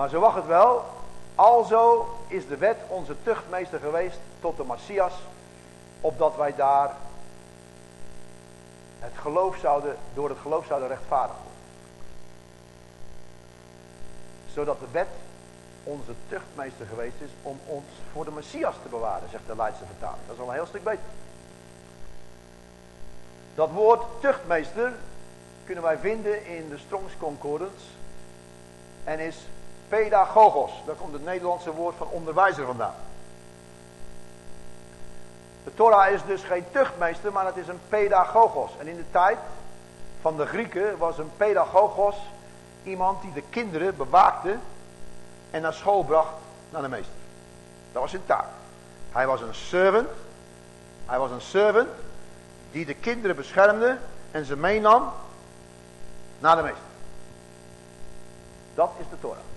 Maar zo wacht het wel. Alzo is de wet onze tuchtmeester geweest tot de Messias. Opdat wij daar het geloof zouden, door het geloof zouden rechtvaardig worden. Zodat de wet onze tuchtmeester geweest is om ons voor de Messias te bewaren, zegt de Leidse vertaling. Dat is al een heel stuk beter. Dat woord tuchtmeester kunnen wij vinden in de Strongs Concordance en is pedagogos. Daar komt het Nederlandse woord van onderwijzer vandaan. De Torah is dus geen tuchtmeester, maar het is een pedagogos. En in de tijd van de Grieken was een pedagogos iemand die de kinderen bewaakte en naar school bracht naar de meester. Dat was zijn taak. Hij was een servant. Hij was een servant die de kinderen beschermde en ze meenam naar de meester. Dat is de Torah.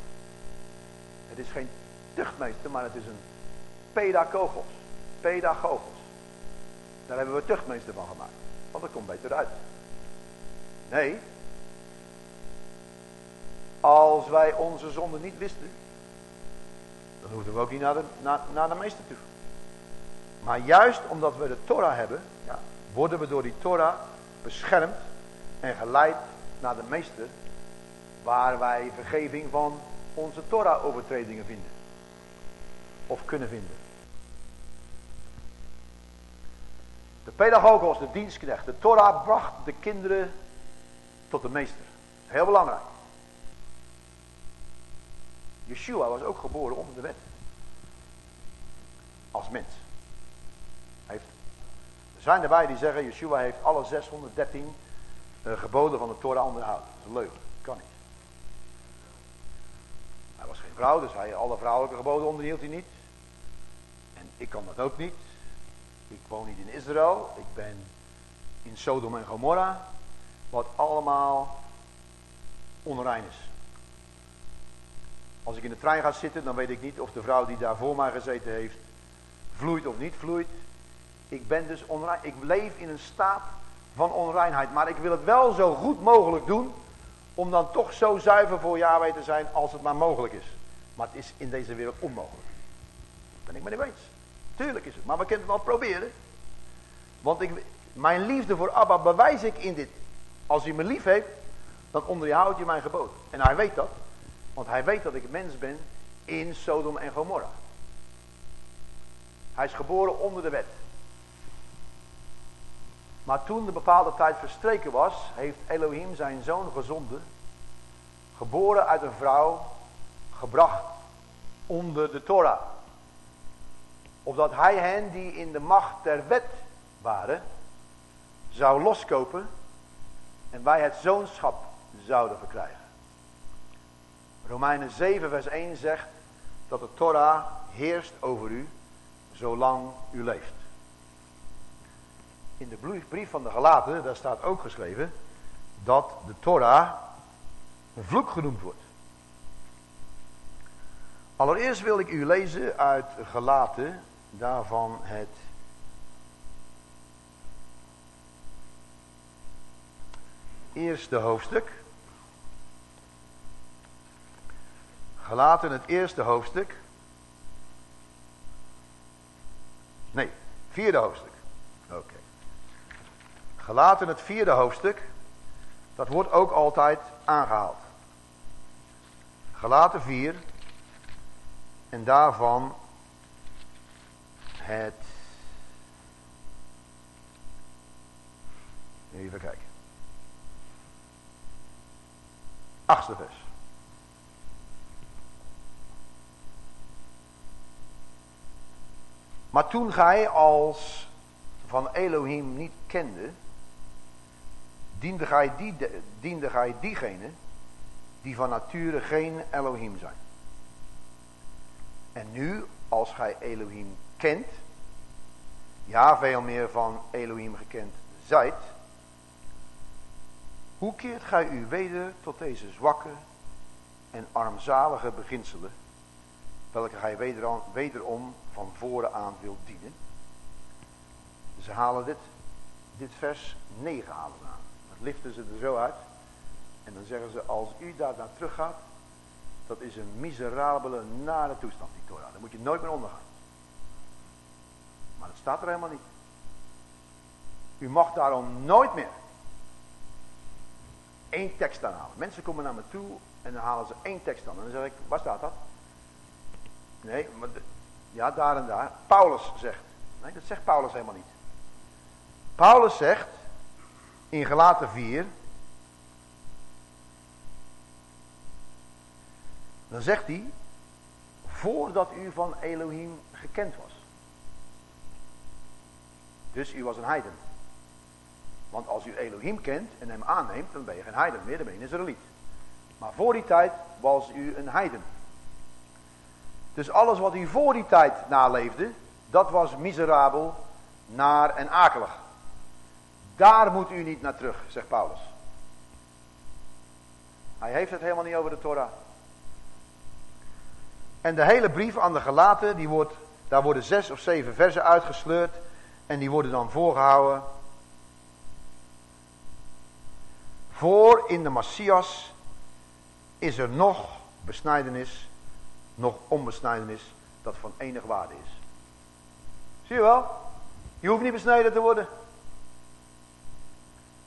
Het is geen tuchtmeester, maar het is een pedagogos. Pedagogos. Daar hebben we tuchtmeester van gemaakt. Want dat komt beter uit. Nee. Als wij onze zonde niet wisten, dan hoefden we ook niet naar de, naar, naar de meester toe. Maar juist omdat we de Torah hebben, ja, worden we door die Torah beschermd en geleid naar de meester, waar wij vergeving van onze Torah-overtredingen vinden. Of kunnen vinden. De pedagogos, de dienstknecht, de Torah bracht de kinderen tot de meester. Heel belangrijk. Yeshua was ook geboren onder de wet. Als mens. Heeft, er zijn erbij die zeggen, Yeshua heeft alle 613 uh, geboden van de Torah onderhouden. Dat is een leugen. Hij was geen vrouw, dus hij, alle vrouwelijke geboden onderhield hij niet. En ik kan dat ook niet. Ik woon niet in Israël. Ik ben in Sodom en Gomorra. Wat allemaal onrein is. Als ik in de trein ga zitten, dan weet ik niet of de vrouw die daar voor mij gezeten heeft, vloeit of niet vloeit. Ik ben dus onrein. Ik leef in een staat van onreinheid. Maar ik wil het wel zo goed mogelijk doen. Om dan toch zo zuiver voor Yahweh te zijn als het maar mogelijk is. Maar het is in deze wereld onmogelijk. Ben ik me niet eens. Tuurlijk is het. Maar we kunnen het wel proberen. Want ik, mijn liefde voor Abba bewijs ik in dit. Als hij me lief heeft, dan onderhoudt je mijn geboden. En hij weet dat. Want hij weet dat ik mens ben in Sodom en Gomorra. Hij is geboren onder de wet. Maar toen de bepaalde tijd verstreken was, heeft Elohim zijn zoon gezonden, geboren uit een vrouw, gebracht onder de Torah. Opdat hij hen die in de macht der wet waren, zou loskopen en wij het zoonschap zouden verkrijgen. Romeinen 7 vers 1 zegt dat de Torah heerst over u zolang u leeft. In de brief van de Galaten, daar staat ook geschreven dat de Torah een vloek genoemd wordt. Allereerst wil ik u lezen uit Galaten, daarvan het eerste hoofdstuk. Gelaten het eerste hoofdstuk. Nee, vierde hoofdstuk. Oké. Gelaten het vierde hoofdstuk. Dat wordt ook altijd aangehaald. Gelaten 4. En daarvan het. Even kijken. Achtste vers. Maar toen gij als van Elohim niet kende, diende gij, die, diende gij die van nature geen Elohim zijn. En nu, als gij Elohim kent, ja veel meer van Elohim gekend zijt, hoe keert gij u weder tot deze zwakke en armzalige beginselen, welke gij wederom, wederom van voren aan wilt dienen? Ze halen dit, dit vers 9 halen aan. Liften ze er zo uit. En dan zeggen ze, als u daar naar terug gaat, dat is een miserabele, nare toestand, die Torah. Daar moet je nooit meer ondergaan. Maar dat staat er helemaal niet. U mag daarom nooit meer één tekst aanhalen. Mensen komen naar me toe en dan halen ze één tekst aan. En dan zeg ik, waar staat dat? Nee, maar ja, daar en daar. Paulus zegt. Nee, dat zegt Paulus helemaal niet. Paulus zegt in Gelaten 4. Dan zegt hij, voordat u van Elohim gekend was. Dus u was een heiden. Want als u Elohim kent en hem aanneemt, dan ben je geen heiden meer, dan ben je een Israëliet. Maar voor die tijd was u een heiden. Dus alles wat u voor die tijd naleefde, dat was miserabel, naar en akelig. Daar moet u niet naar terug, zegt Paulus. Hij heeft het helemaal niet over de Torah. En de hele brief aan de gelaten, die wordt, daar worden zes of zeven versen uitgesleurd. En die worden dan voorgehouden. Voor in de Messias is er nog besnijdenis, nog onbesnijdenis, dat van enig waarde is. Zie je wel? Je hoeft niet besneden te worden.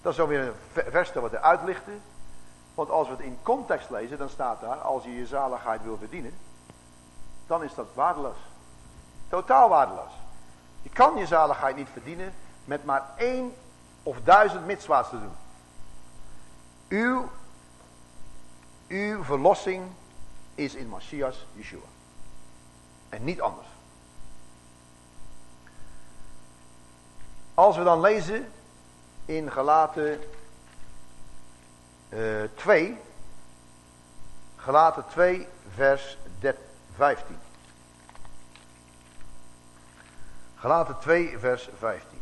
Dat is alweer een vers dat we eruit lichten. Want als we het in context lezen, dan staat daar, als je je zaligheid wil verdienen, dan is dat waardeloos. Totaal waardeloos. Je kan je zaligheid niet verdienen met maar één of duizend mitswaarts te doen. Uw, uw verlossing is in Messias Yeshua. En niet anders. Als we dan lezen in Galaten uh, 2, Galaten 2 vers 15. Galaten 2 vers 15.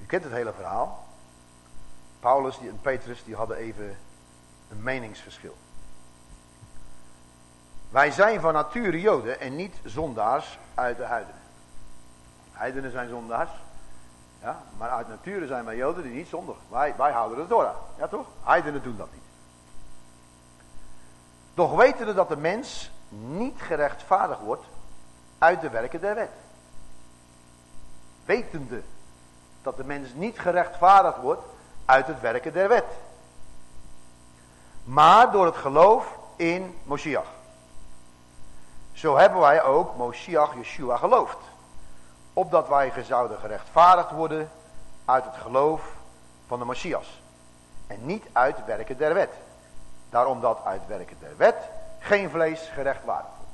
U kent het hele verhaal. Paulus en Petrus die hadden even een meningsverschil. Wij zijn van nature Joden en niet zondaars uit de heidenen. Heidenen zijn zondaars. Ja, maar uit nature zijn wij Joden die niet zondigen. Wij, wij houden de Torah. Ja toch? Heidenen doen dat niet. Doch weten dat de mens niet gerechtvaardigd wordt uit de werken der wet. Wetende dat de mens niet gerechtvaardigd wordt uit het werken der wet. Maar door het geloof in Moshiach. Zo hebben wij ook Moshiach Yeshua geloofd. Opdat wij zouden gerechtvaardigd worden uit het geloof van de Messias. En niet uit werken der wet. Daarom dat uit werken der wet geen vlees gerechtvaardigd wordt.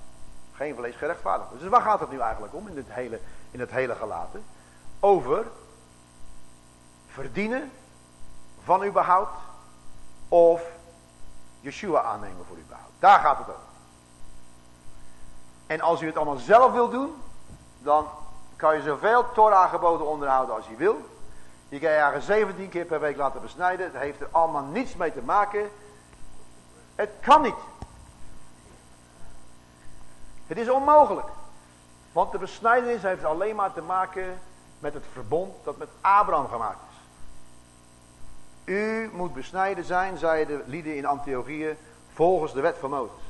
Geen vlees gerechtvaardigd wordt. Dus waar gaat het nu eigenlijk om in het hele, in het hele gelaten? Over verdienen van uw behoud of Yeshua aannemen voor uw behoud. Daar gaat het over. En als u het allemaal zelf wilt doen, dan kan je zoveel Torah geboden onderhouden als je wil. Je kan je eigen 17 keer per week laten besnijden. Het heeft er allemaal niets mee te maken. Het kan niet. Het is onmogelijk. Want de besnijdenis heeft alleen maar te maken met het verbond dat met Abraham gemaakt is. U moet besnijden zijn, zeiden de lieden in Antiochië, volgens de wet van Mozes.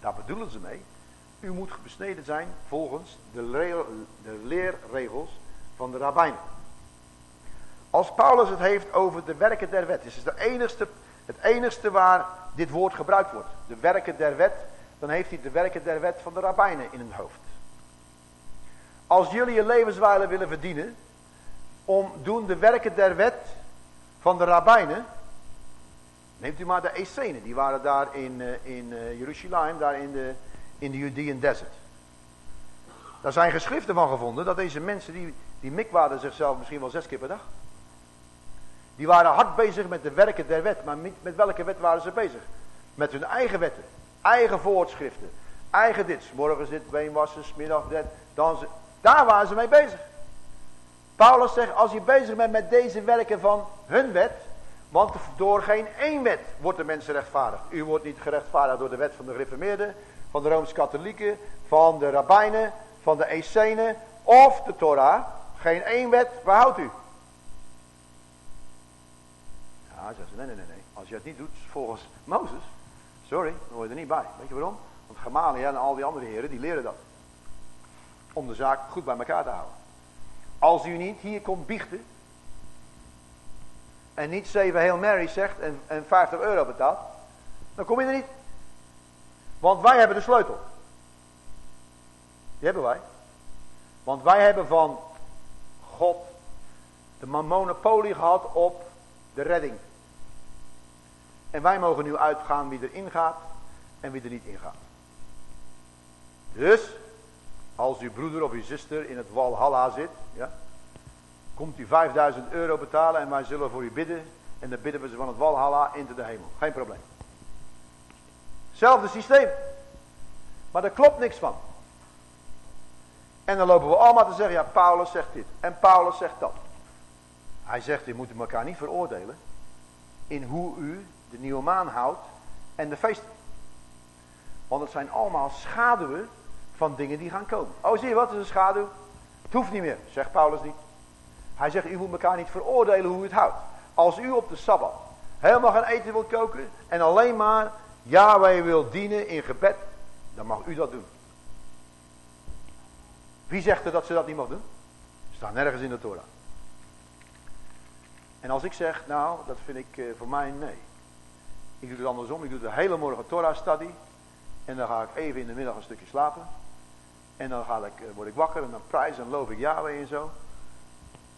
Daar bedoelen ze mee. U moet besneden zijn volgens de, de leerregels van de rabbijnen. Als Paulus het heeft over de werken der wet, is het de enigste, het enigste waar dit woord gebruikt wordt. De werken der wet, dan heeft hij de werken der wet van de rabbijnen in het hoofd. Als jullie je levenswijle willen verdienen, om doen de werken der wet van de rabbijnen, neemt u maar de Essenen, die waren daar in, eh, in eh, Jeruzalem, daar in de, in de Judean Desert. Daar zijn geschriften van gevonden dat deze mensen, die, die mikwaarden zichzelf misschien wel zes keer per dag. Die waren hard bezig met de werken der wet. Maar met, met welke wet waren ze bezig? Met hun eigen wetten. Eigen voorschriften. Eigen dit. Morgen zit beenwassen, middag dit, dansen. Daar waren ze mee bezig. Paulus zegt, als je bezig bent met deze werken van hun wet. Want door geen één wet wordt de mens rechtvaardigd. U wordt niet gerechtvaardigd door de wet van de gereformeerden, van de Rooms-Katholieken, van de rabbijnen, van de Essenen of de Torah. Geen één wet, waar houdt u? Ja, zegt ze, nee, nee, nee, nee. Als je het niet doet volgens Mozes, sorry, dan word je er niet bij. Weet je waarom? Want Gemalia en al die andere heren, die leren dat. Om de zaak goed bij elkaar te houden. Als u niet hier komt biechten, en niet zeven heel Mary zegt en, en 50 euro betaalt, dan kom je er niet. Want wij hebben de sleutel. Die hebben wij. Want wij hebben van God de monopolie gehad op de redding. En wij mogen nu uitgaan wie erin gaat en wie er niet in gaat. Dus, als uw broeder of uw zuster in het Walhalla zit, ja, komt u 5000 euro betalen en wij zullen voor u bidden. En dan bidden we ze van het Walhalla into de hemel. Geen probleem. Hetzelfde systeem. Maar daar klopt niks van. En dan lopen we allemaal te zeggen, ja Paulus zegt dit en Paulus zegt dat. Hij zegt, u moet elkaar niet veroordelen in hoe u de nieuwe maan houdt en de feesten. Want het zijn allemaal schaduwen van dingen die gaan komen. Oh zie je wat, is een schaduw? Het hoeft niet meer, zegt Paulus niet. Hij zegt, u moet elkaar niet veroordelen hoe u het houdt. Als u op de Sabbat helemaal gaan eten wilt koken en alleen maar Yahweh wil dienen in gebed, dan mag u dat doen. Wie zegt er dat ze dat niet mag doen? Staat nergens in de Torah. En als ik zeg, nou, dat vind ik uh, voor mij nee. Ik doe het andersom. Ik doe de hele morgen Torah study. En dan ga ik even in de middag een stukje slapen. En dan ga ik, uh, word ik wakker en dan prijs en loof ik Yahweh en zo.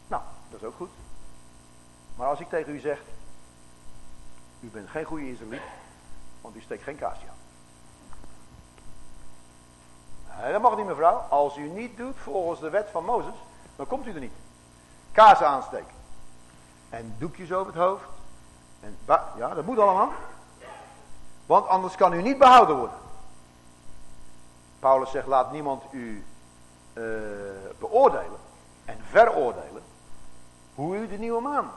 Nou, dat is ook goed. Maar als ik tegen u zeg, u bent geen goede Israëliet, want u steekt geen kaasje aan. Nee, dat mag niet mevrouw. Als u niet doet volgens de wet van Mozes, dan komt u er niet. Kaas aansteken. En doekjes over het hoofd. En ja, dat moet allemaal. Want anders kan u niet behouden worden. Paulus zegt, laat niemand u uh, beoordelen en veroordelen hoe u de nieuwe maan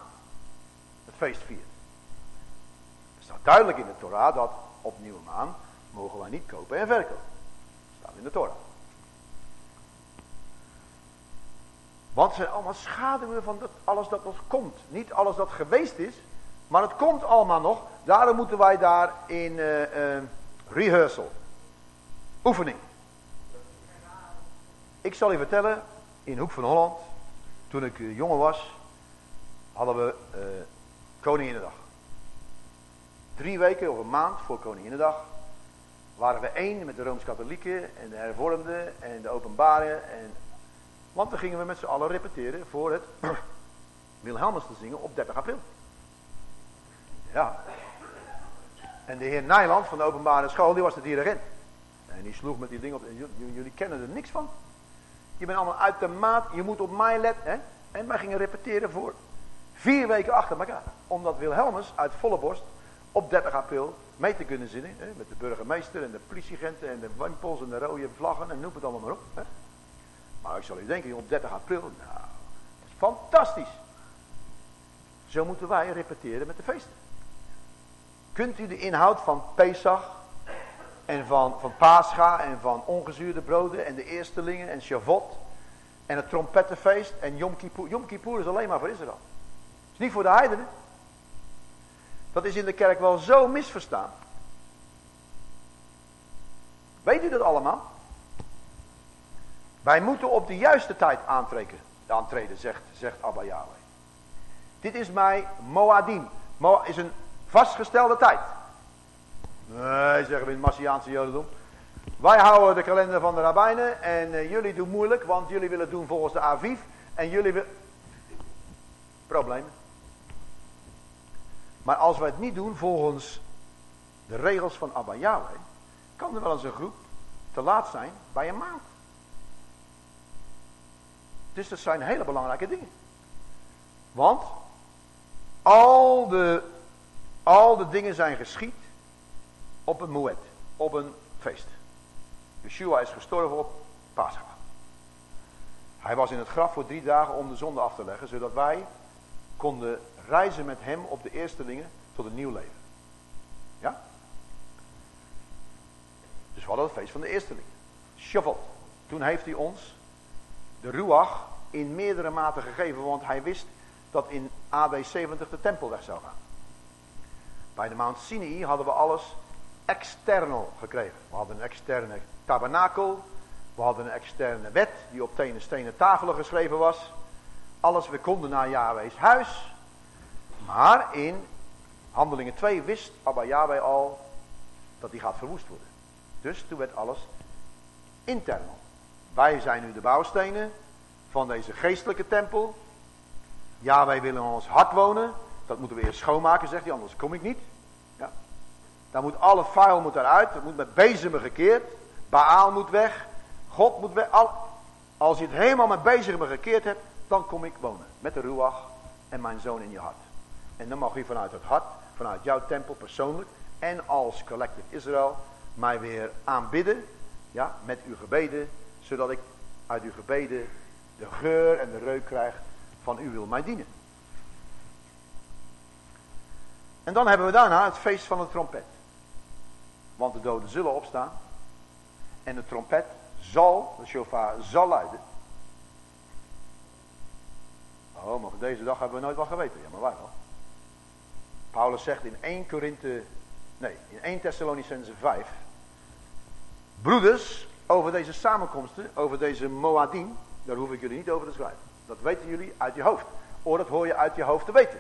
het feest viert. Staat duidelijk in de Torah dat op nieuwe maan mogen wij niet kopen en verkopen. Dat staat in de Torah. Want het zijn allemaal schaduwen van dat, alles dat nog komt. Niet alles dat geweest is, maar het komt allemaal nog. Daarom moeten wij daar in uh, uh, rehearsal, oefening. Ik zal je vertellen, in Hoek van Holland, toen ik uh, jonger was, hadden we uh, Koninginnedag. Drie weken of een maand voor Koninginnedag waren we één met de Rooms-Katholieken en de hervormden en de openbaren. En, want dan gingen we met z'n allen repeteren voor het Wilhelmus te zingen op 30 april. Ja. En de heer Nijland van de openbare school, die was de dirigent. En die sloeg met die dingen op. Jullie kennen er niks van. Je bent allemaal uit de maat. Je moet op mij letten. Hè? En wij gingen repeteren voor Vier weken achter elkaar. Omdat Wilhelmus uit volle borst op 30 april mee te kunnen zingen. Hè, met de burgemeester en de politieagenten en de wimpels en de rode vlaggen en noem het allemaal maar op. Hè. Maar ik zal u denken, op 30 april, nou, dat is fantastisch. Zo moeten wij repeteren met de feesten. Kunt u de inhoud van Pesach en van, van Pascha en van ongezuurde broden en de eerstelingen en Shavuot en het trompettenfeest en Yom Kippur. Yom Kippur is alleen maar voor Israël niet voor de heidenen. Dat is in de kerk wel zo misverstaan. Weet u dat allemaal? Wij moeten op de juiste tijd aantreden, aantreden zegt, zegt Abba Yahweh. Dit is mij Moadim. Moa is een vastgestelde tijd. Nee, zeggen we in het Massiaanse Jodendom. Wij houden de kalender van de rabbijnen en uh, jullie doen moeilijk, want jullie willen doen volgens de Aviv. En jullie willen... Problemen. Maar als wij het niet doen volgens de regels van Abba Yahweh, kan er wel eens een groep te laat zijn bij een maand. Dus dat zijn hele belangrijke dingen. Want al de, al de dingen zijn geschied op een moed, op een feest. Yeshua is gestorven op Pascha. Hij was in het graf voor drie dagen om de zonde af te leggen, zodat wij konden reizen met hem op de eerstelingen tot een nieuw leven. Ja? Dus we hadden het feest van de eerstelingen. Shavuot. Toen heeft hij ons de ruach in meerdere maten gegeven, want hij wist dat in AD 70 de tempel weg zou gaan. Bij de Mount Sinai hadden we alles external gekregen. We hadden een externe tabernakel. We hadden een externe wet die op tenen stenen tafelen geschreven was. Alles, we konden naar Yahweh's huis. Maar in Handelingen 2 wist Abba Yahweh al dat die gaat verwoest worden. Dus toen werd alles internal. Wij zijn nu de bouwstenen van deze geestelijke tempel. Ja, wij willen in ons hart wonen. Dat moeten we eerst schoonmaken, zegt hij, anders kom ik niet. Ja. Dan moet alle vuil moet eruit. Dat moet met bezemen gekeerd. Baal moet weg. God moet weg. Al, als je het helemaal met bezemen gekeerd hebt, dan kom ik wonen. Met de ruach en mijn zoon in je hart. En dan mag u vanuit het hart, vanuit jouw tempel persoonlijk en als collective Israël mij weer aanbidden. Ja, met uw gebeden, zodat ik uit uw gebeden de geur en de reuk krijg van u wil mij dienen. En dan hebben we daarna het feest van de trompet. Want de doden zullen opstaan. En de trompet zal, de shofar zal luiden. Oh, maar deze dag hebben we nooit wel geweten. Ja, maar waar? Paulus zegt in 1 Korinthe, nee, in 1 Thessalonicense 5. Broeders, over deze samenkomsten, over deze Moadim, daar hoef ik jullie niet over te schrijven. Dat weten jullie uit je hoofd. Of dat hoor je uit je hoofd te weten.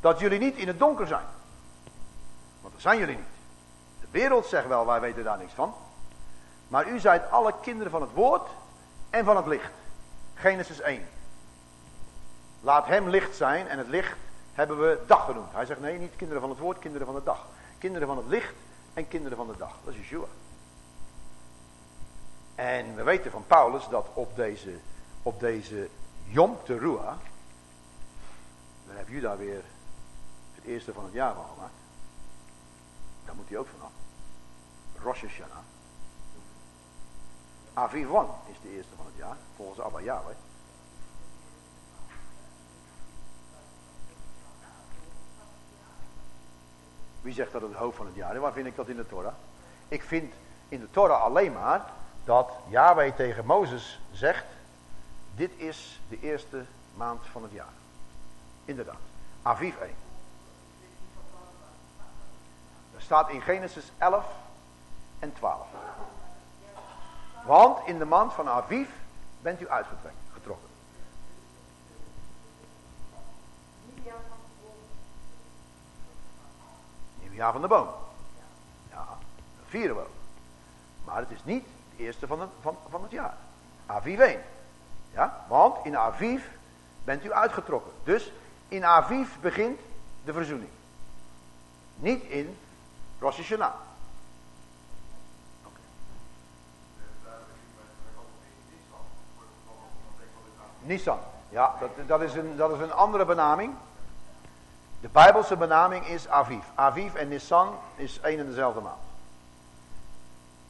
Dat jullie niet in het donker zijn. Want dat zijn jullie niet. De wereld zegt wel, wij weten daar niks van. Maar u zijt alle kinderen van het woord en van het licht. Genesis 1. Laat hem licht zijn en het licht hebben we dag genoemd. Hij zegt nee, niet kinderen van het woord, kinderen van de dag. Kinderen van het licht en kinderen van de dag. Dat is Yeshua. En we weten van Paulus dat op deze, op deze Yom Teruah, dan heb daar weer het eerste van het jaar van gemaakt. Daar moet hij ook vanaf. Rosh Hashanah. Avivan is de eerste van het jaar, volgens Abba Yahweh. Wie zegt dat het hoofd van het jaar is? Waar vind ik dat in de Torah? Ik vind in de Torah alleen maar dat Yahweh tegen Mozes zegt, dit is de eerste maand van het jaar. Inderdaad. Aviv 1. Er staat in Genesis 11 en 12. Want in de maand van Aviv bent u uitgetrokken. Nieuwjaar van de boom. Ja, dat vieren we. Maar het is niet de eerste van, van, van het jaar. Aviv 1. Ja, want in Aviv bent u uitgetrokken. Dus in Aviv begint de verzoening. Niet in Rosh Hashanah. Nissan. Ja, dat, dat, is een, dat is een andere benaming. De Bijbelse benaming is Aviv. Aviv en Nissan is één en dezelfde maand.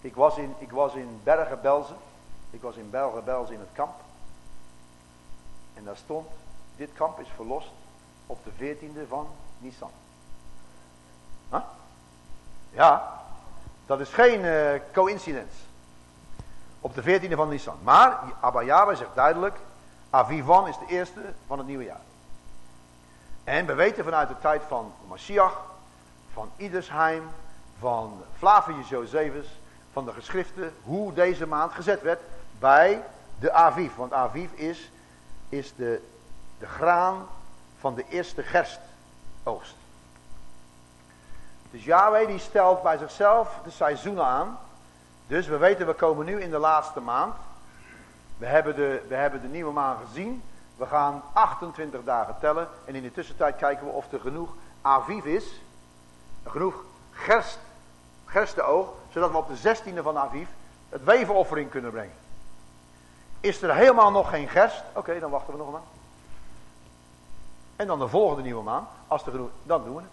Ik was in, ik was in Bergen-Belsen. Ik was in Bergen-Belsen in het kamp. En daar stond, dit kamp is verlost op de 14e van Nissan. Ja, dat is geen uh, coincidence. Op de 14e van Nissan. Maar Abba Yahweh zegt duidelijk, Avivan is de eerste van het nieuwe jaar. En we weten vanuit de tijd van Mashiach, van Idersheim, van Flavius Josephus, van de geschriften, hoe deze maand gezet werd bij de Aviv. Want Aviv is, is de, de graan van de eerste gerstoogst. Dus Yahweh die stelt bij zichzelf de seizoenen aan. Dus we weten, we komen nu in de laatste maand. We hebben de, we hebben de nieuwe maan gezien. We gaan 28 dagen tellen. En in de tussentijd kijken we of er genoeg aviv is. Genoeg gerst, gersteoog. Zodat we op de 16e van aviv het wevenoffering kunnen brengen. Is er helemaal nog geen gerst? Oké, dan wachten we nog een maand. En dan de volgende nieuwe maan. Als er genoeg, dan doen we het.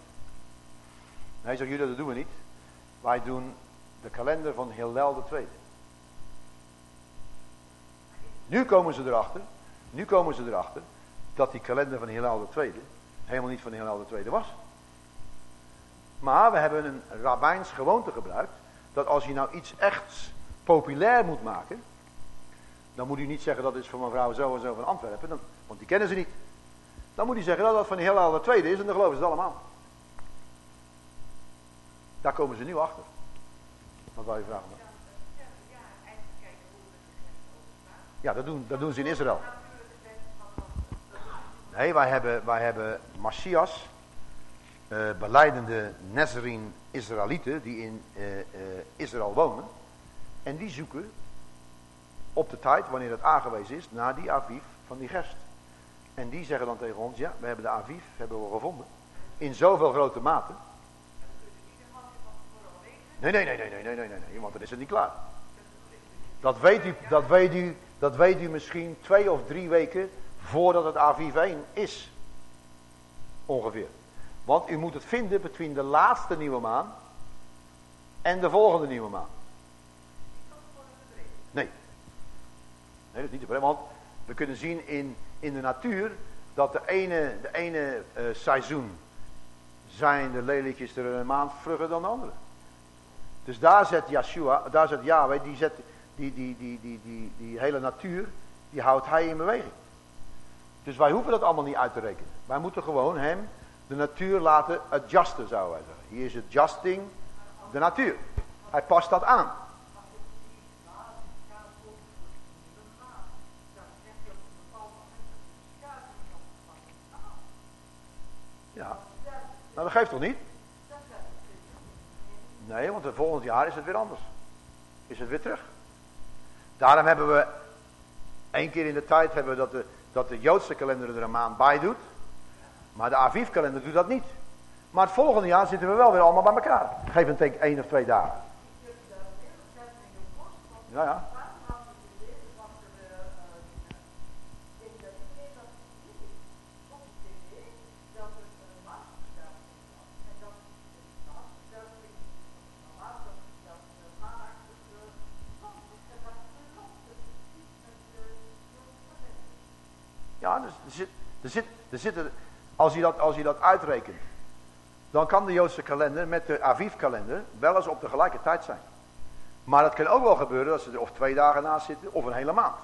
Nee, zeggen jullie, dat doen we niet. Wij doen de kalender van Hillel de Tweede. Nu komen ze erachter nu komen ze erachter dat die kalender van Hillel II helemaal niet van Hillel II was. Maar we hebben een rabbijns gewoonte gebruikt. Dat als je nou iets echt populair moet maken. Dan moet u niet zeggen dat is van mevrouw zo en zo van Antwerpen. Dan, want die kennen ze niet. Dan moet hij zeggen dat dat van de tweede is en dan geloven ze het allemaal. Daar komen ze nu achter. Wat wou je vragen? Ja, dat doen, dat doen ze in Israël. Nee, wij hebben, wij hebben uh, beleidende Nazarene Israëlieten die in uh, uh, Israël wonen. En die zoeken op de tijd, wanneer het aangewezen is, naar die Aviv van die gerst. En die zeggen dan tegen ons, ja, we hebben de Aviv, hebben we gevonden. In zoveel grote mate. Nee, nee, nee, nee, nee, nee, nee, nee, want dan is het niet klaar. Dat weet u, dat weet u, dat weet u misschien twee of drie weken voordat het Aviv 1 is. Ongeveer. Want u moet het vinden tussen de laatste nieuwe maan en de volgende nieuwe maan. Nee. Nee, dat is niet te probleem. Want we kunnen zien in, in de natuur dat de ene, de ene uh, seizoen zijn de lelietjes er een maand vlugger dan de andere. Dus daar zet Yeshua, daar zet Yahweh, die zet die, die, die, die, die, die hele natuur, die houdt hij in beweging. Dus wij hoeven dat allemaal niet uit te rekenen. Wij moeten gewoon hem, de natuur, laten adjusten, zouden wij zeggen. Hier is adjusting de natuur. Hij past dat aan. Ja. Nou, dat geeft toch niet? Nee, want het volgend jaar is het weer anders. Is het weer terug. Daarom hebben we, één keer in de tijd hebben we dat de, dat de Joodse kalender er een maand bij doet. Maar de Aviv kalender doet dat niet. Maar het volgende jaar zitten we wel weer allemaal bij elkaar. Geef een teken één of twee dagen. Ja, ja. Er zit, er zit, er als, je dat, als je dat uitrekent, dan kan de Joodse kalender met de Aviv-kalender wel eens op de gelijke tijd zijn. Maar het kan ook wel gebeuren dat ze er of twee dagen naast zitten of een hele maand.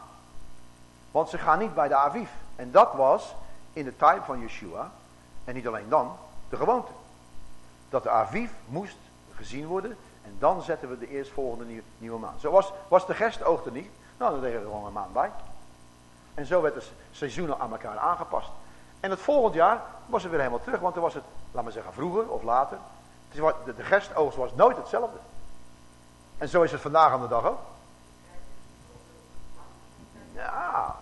Want ze gaan niet bij de Aviv. En dat was in de tijd van Yeshua, en niet alleen dan, de gewoonte. Dat de Aviv moest gezien worden en dan zetten we de eerstvolgende nieuwe, nieuwe maand. Zo was, was de gerstoog er niet, nou dan leggen we er gewoon een maand bij. En zo werd het seizoenen aan elkaar aangepast. En het volgend jaar was het weer helemaal terug, want dan was het, laat maar zeggen, vroeger of later. De, gerstoogst was nooit hetzelfde. En zo is het vandaag aan de dag ook. Ja,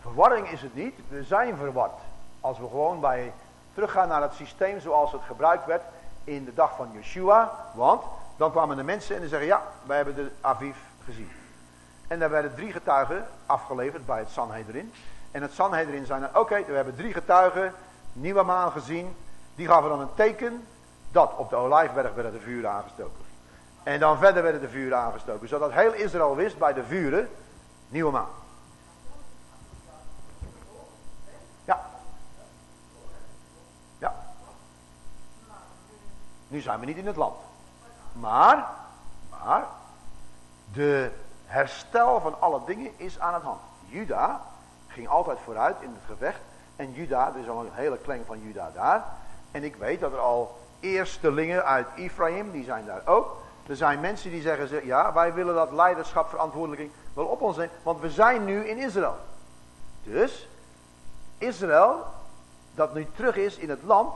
verwarring is het niet. We zijn verward. Als we gewoon bij teruggaan naar het systeem zoals het gebruikt werd in de dag van Yeshua. Want dan kwamen de mensen en die zeggen, ja, wij hebben de Aviv gezien. En daar werden drie getuigen afgeleverd bij het Sanhedrin. En het Sanhedrin zei dan, oké, we hebben drie getuigen, nieuwe maan gezien. Die gaven dan een teken dat op de Olijfberg werden de vuren aangestoken. En dan verder werden de vuren aangestoken. Zodat heel Israël wist bij de vuren, nieuwe maan. Ja. Ja. Nu zijn we niet in het land. Maar, maar, de herstel van alle dingen is aan het hand. Juda ging altijd vooruit in het gevecht. En Juda, er is al een hele kleng van Juda daar. En ik weet dat er al eerstelingen uit Ephraim, die zijn daar ook. Er zijn mensen die zeggen, ja, wij willen dat leiderschap, verantwoordelijking wel op ons nemen. Want we zijn nu in Israël. Dus, Israël, dat nu terug is in het land,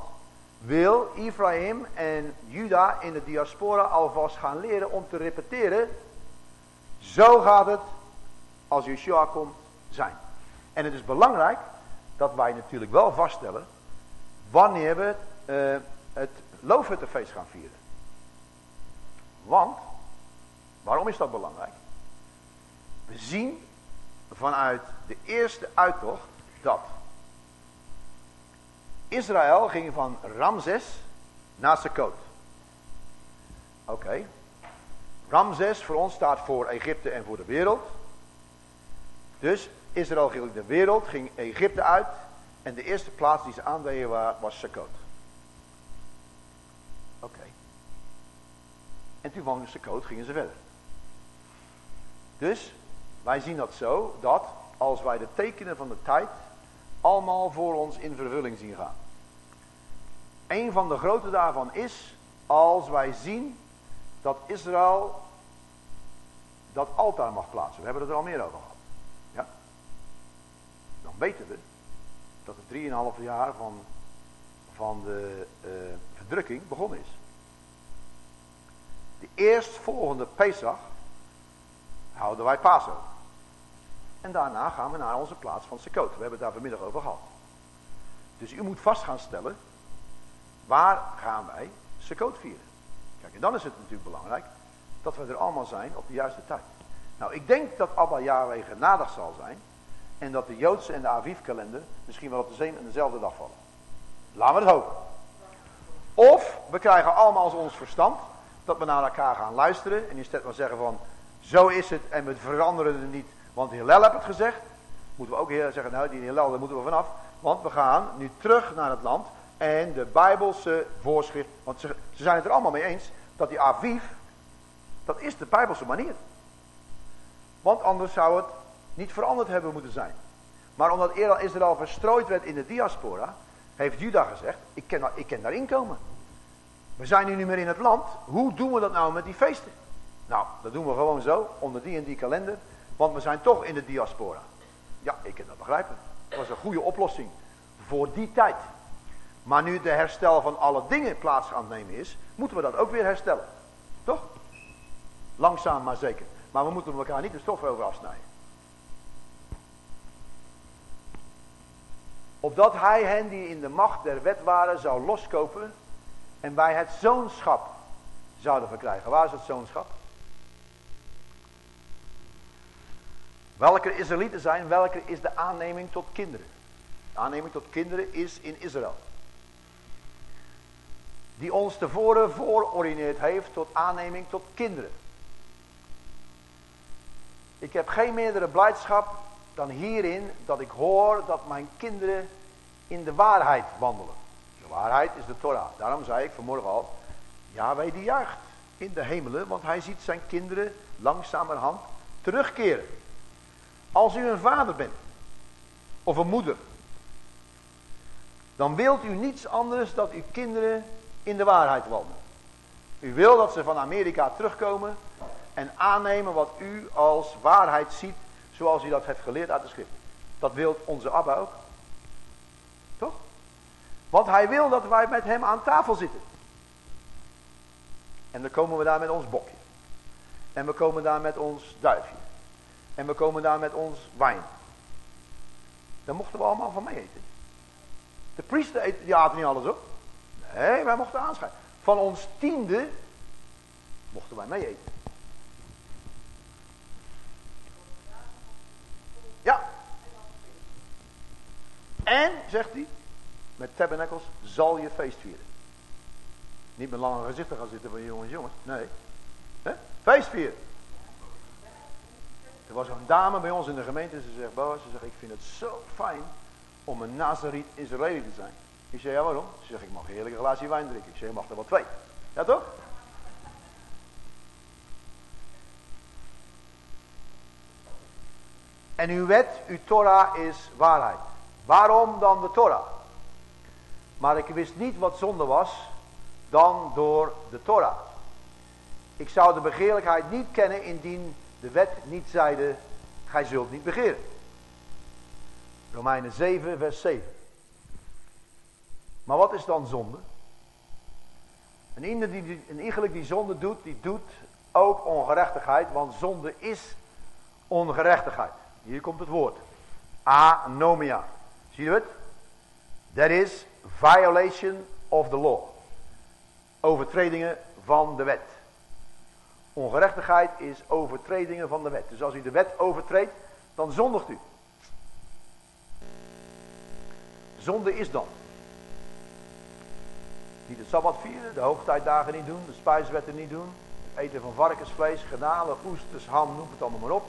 wil Ephraim en Juda in de diaspora alvast gaan leren om te repeteren zo gaat het, als Yeshua komt, zijn. En het is belangrijk dat wij natuurlijk wel vaststellen wanneer we uh, het loofhuttenfeest gaan vieren. Want, waarom is dat belangrijk? We zien vanuit de eerste uittocht dat Israël ging van Ramses naar Sukkot. Oké, Ramses voor ons staat voor Egypte en voor de wereld. Dus Israël ging de wereld, ging Egypte uit. En de eerste plaats die ze aandeden was Sukkot. Oké. En toen van Sukkot gingen ze verder. Dus wij zien dat zo dat als wij de tekenen van de tijd allemaal voor ons in vervulling zien gaan. Een van de grote daarvan is als wij zien dat Israël dat altaar mag plaatsen. We hebben het er al meer over gehad. Ja? Dan weten we dat het 3,5 jaar van, van de uh, verdrukking begonnen is. De eerstvolgende Pesach houden wij Pasen. En daarna gaan we naar onze plaats van Sukkot. We hebben het daar vanmiddag over gehad. Dus u moet vast gaan stellen, waar gaan wij Sukkot vieren? En dan is het natuurlijk belangrijk dat we er allemaal zijn op de juiste tijd. Nou, ik denk dat Abba Yahweh genadig zal zijn. En dat de Joodse en de Aviv-kalender misschien wel op de en dezelfde dag vallen. Laten we het hopen. Of we krijgen allemaal ons verstand dat we naar elkaar gaan luisteren. En instead van zeggen van, zo is het en we veranderen het niet. Want Hillel heeft het gezegd. Moeten we ook zeggen, nou die Hillel, daar moeten we vanaf. Want we gaan nu terug naar het land. En de Bijbelse voorschrift, want ze, zijn het er allemaal mee eens. Dat die Aviv, dat is de Bijbelse manier. Want anders zou het niet veranderd hebben moeten zijn. Maar omdat Israël verstrooid werd in de diaspora, heeft Juda gezegd, ik ken, ik ken daar inkomen. We zijn nu niet meer in het land. Hoe doen we dat nou met die feesten? Nou, dat doen we gewoon zo, onder die en die kalender. Want we zijn toch in de diaspora. Ja, ik kan dat begrijpen. Dat was een goede oplossing voor die tijd. Maar nu de herstel van alle dingen plaats het nemen is, moeten we dat ook weer herstellen. Toch? Langzaam maar zeker. Maar we moeten elkaar niet de stof over afsnijden. Opdat hij hen die in de macht der wet waren zou loskopen en wij het zoonschap zouden verkrijgen. Waar is het zoonschap? Welke Israëlieten zijn, welke is de aanneming tot kinderen? De aanneming tot kinderen is in Israël. Die ons tevoren voororiëneerd heeft tot aanneming tot kinderen. Ik heb geen meerdere blijdschap dan hierin dat ik hoor dat mijn kinderen in de waarheid wandelen. De waarheid is de Torah. Daarom zei ik vanmorgen al, Yahweh die juicht in de hemelen, want hij ziet zijn kinderen langzamerhand terugkeren. Als u een vader bent, of een moeder, dan wilt u niets anders dat uw kinderen in de waarheid wandelen. U wil dat ze van Amerika terugkomen en aannemen wat u als waarheid ziet, zoals u dat heeft geleerd uit de schrift. Dat wil onze Abba ook. Toch? Want hij wil dat wij met hem aan tafel zitten. En dan komen we daar met ons bokje. En we komen daar met ons duifje. En we komen daar met ons wijn. Daar mochten we allemaal van mee eten. De priester aten niet alles op. Nee, wij mochten aanschrijven. Van ons tiende mochten wij mee eten. Ja. En, zegt hij, met tabernacles zal je feest vieren. Niet met lange gezichten gaan zitten van jongens, jongens. Nee. He? Feest vieren. Er was een dame bij ons in de gemeente. Ze zegt, Boas, ze zegt, ik vind het zo fijn om een Nazariet Israëli te zijn. Ik zeg, ja waarom? Ze zegt, ik mag een heerlijke glaasje wijn drinken. Ik zeg, je mag er wel twee. Ja toch? En uw wet, uw Torah is waarheid. Waarom dan de Torah? Maar ik wist niet wat zonde was dan door de Torah. Ik zou de begeerlijkheid niet kennen indien de wet niet zeide, gij zult niet begeren. Romeinen 7, vers 7. Maar wat is dan zonde? Een ieder die, een iegelijk die zonde doet, die doet ook ongerechtigheid, want zonde is ongerechtigheid. Hier komt het woord. Anomia. Zie je het? That is violation of the law. Overtredingen van de wet. Ongerechtigheid is overtredingen van de wet. Dus als u de wet overtreedt, dan zondigt u. Zonde is dan. Niet het Sabbat vieren, de hoogtijddagen niet doen, de spijswetten niet doen. Eten van varkensvlees, genalen, oesters, ham, noem het allemaal maar op.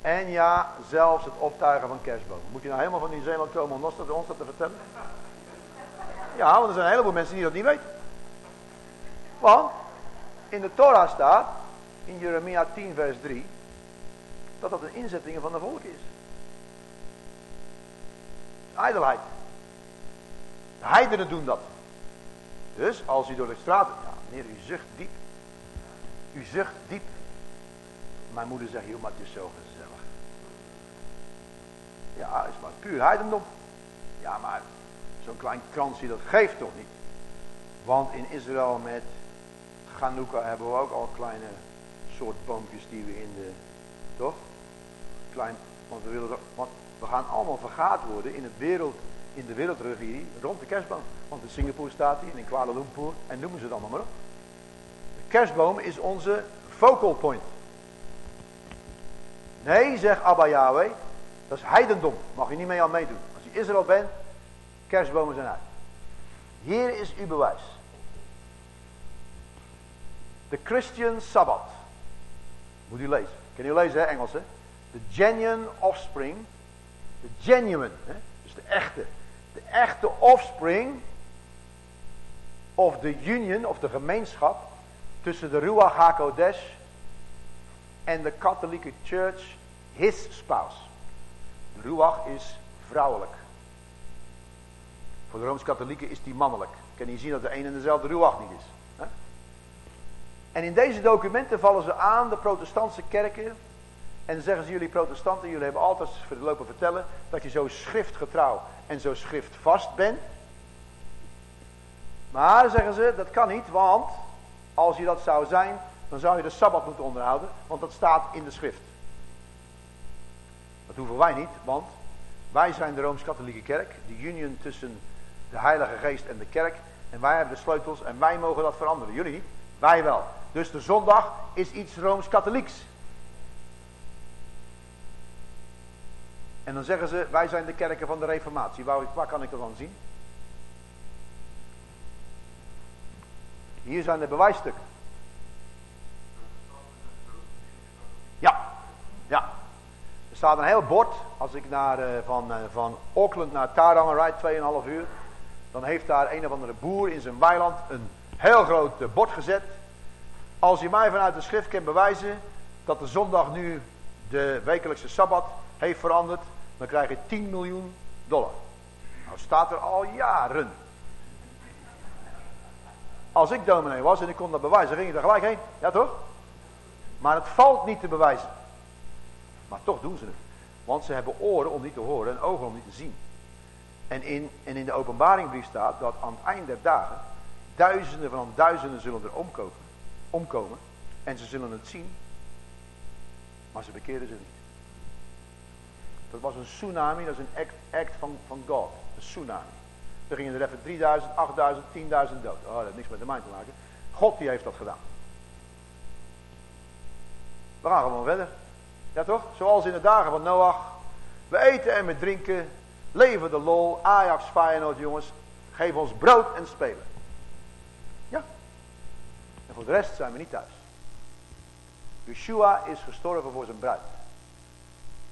En ja, zelfs het optuigen van kerstbomen. Moet je nou helemaal van Nieuw-Zeeland komen om ons dat, ons dat te vertellen? Ja, want er zijn een heleboel mensen die dat niet weten. Want in de Torah staat, in Jeremia 10 vers 3, dat dat een inzetting van de volk is. Ijdelheid. De heidenen doen dat. Dus als u door de straat... Ja, meneer, u zucht diep. U zucht diep. Mijn moeder zegt, joh, maar het is zo gezellig. Ja, is maar puur heidendom. Ja, maar zo'n klein kransje, dat geeft toch niet. Want in Israël met Chanukka hebben we ook al kleine soort boompjes die we in de... Toch? Klein, want we willen... Want we gaan allemaal vergaat worden in, het wereld, in de wereldregie rond de kerstboom. Want in Singapore staat hij in Kuala Lumpur en noemen ze het allemaal maar op. De kerstboom is onze focal point. Nee, zegt Abba Yahweh, dat is heidendom. Mag je niet mee aan meedoen. Als je Israël bent, kerstbomen zijn uit. Hier is uw bewijs. De Christian Sabbath. Moet u lezen. Kan u lezen, hè, Engels, hè? The genuine offspring. The genuine, hè? dus de echte. De echte offspring of de union, of de gemeenschap tussen de Ruach HaKodesh en de katholieke church, his spouse. De Ruach is vrouwelijk. Voor de Rooms-Katholieken is die mannelijk. Kan je zien dat de een en dezelfde Ruach niet is. En in deze documenten vallen ze aan de protestantse kerken. En zeggen ze, jullie protestanten, jullie hebben altijd lopen vertellen dat je zo schriftgetrouw en zo schriftvast bent. Maar, zeggen ze, dat kan niet, want als je dat zou zijn, dan zou je de Sabbat moeten onderhouden, want dat staat in de schrift. Dat hoeven wij niet, want wij zijn de Rooms-Katholieke Kerk, de union tussen de Heilige Geest en de kerk. En wij hebben de sleutels en wij mogen dat veranderen. Jullie niet, wij wel. Dus de zondag is iets Rooms-Katholieks. En dan zeggen ze, wij zijn de kerken van de reformatie. Waar, kan ik ervan zien? Hier zijn de bewijsstukken. Ja, ja. Er staat een heel bord. Als ik naar, uh, van, uh, van Auckland naar Tauranga rijd, 2,5 uur. Dan heeft daar een of andere boer in zijn weiland een heel groot uh, bord gezet. Als je mij vanuit de schrift kan bewijzen dat de zondag nu de wekelijkse Sabbat heeft veranderd. Dan krijg je 10 miljoen dollar. Nou staat er al jaren. Als ik dominee was en ik kon dat bewijzen, ging je er gelijk heen. Ja toch? Maar het valt niet te bewijzen. Maar toch doen ze het. Want ze hebben oren om niet te horen en ogen om niet te zien. En in, en in de openbaringbrief staat dat aan het eind der dagen duizenden van duizenden zullen er omkomen, omkomen. En ze zullen het zien. Maar ze bekeren ze niet. Dat was een tsunami, dat is een act, act van, van God. Een tsunami. Er gingen er even 3000, 8000, 10.000 dood. Oh, dat heeft niks met de mijn te maken. God die heeft dat gedaan. We gaan gewoon verder. Ja toch? Zoals in de dagen van Noach. We eten en we drinken. Leven de lol. Ajax, Feyenoord jongens. Geef ons brood en spelen. Ja. En voor de rest zijn we niet thuis. Yeshua is gestorven voor zijn bruid.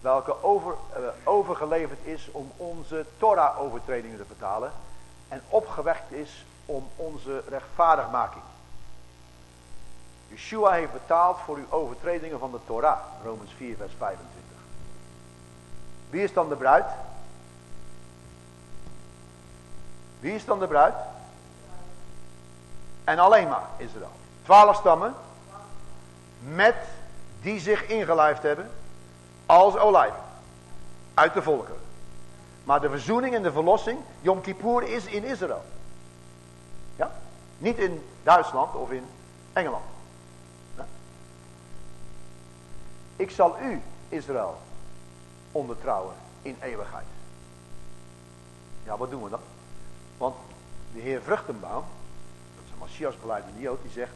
Welke over, uh, overgeleverd is om onze Torah-overtredingen te vertalen. En opgewekt is om onze rechtvaardigmaking. Yeshua heeft betaald voor uw overtredingen van de Torah. Romans 4 vers 25. Wie is dan de bruid? Wie is dan de bruid? En alleen maar Israël. Twaalf stammen. Met die zich ingelijfd hebben. Als olijven. Uit de volken. Maar de verzoening en de verlossing. Yom Kippur is in Israël. Ja? Niet in Duitsland of in Engeland. Ik zal u, Israël, ondertrouwen in eeuwigheid. Ja, wat doen we dan? Want de heer Vruchtenbaum, dat is een Messias beleidende Jood, die zegt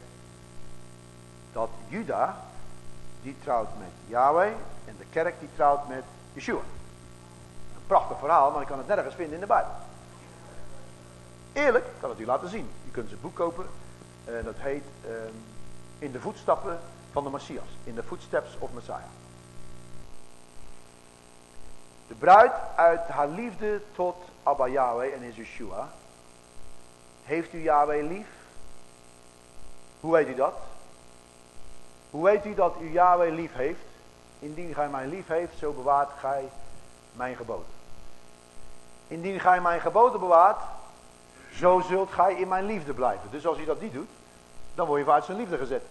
dat Juda, die trouwt met Yahweh en de kerk die trouwt met Yeshua. Een prachtig verhaal, maar ik kan het nergens vinden in de Bijbel. Eerlijk, kan het u laten zien. Je kunt zijn boek kopen. En dat heet uh, In de voetstappen van de Messias. In de footsteps of Messiah. De bruid uit haar liefde tot Abba Yahweh en is Yeshua. Heeft u Yahweh lief? Hoe weet u dat? Hoe weet u dat u Yahweh lief heeft? Indien gij mij lief heeft, zo bewaart gij mijn geboden. Indien gij mijn geboden bewaart, zo zult gij in mijn liefde blijven. Dus als hij dat niet doet, dan word je uit zijn liefde gezet.